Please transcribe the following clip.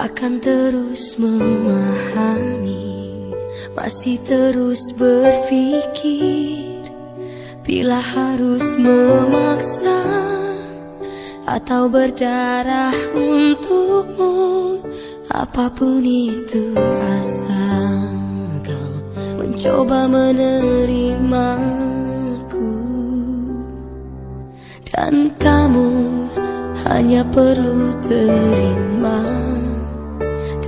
akan terus memahami Masih terus berpikir. Bila harus memaksa Atau berdarah untukmu Apa pun itu asal kau mencoba menerimaku. Dan kamu hanya perlu terima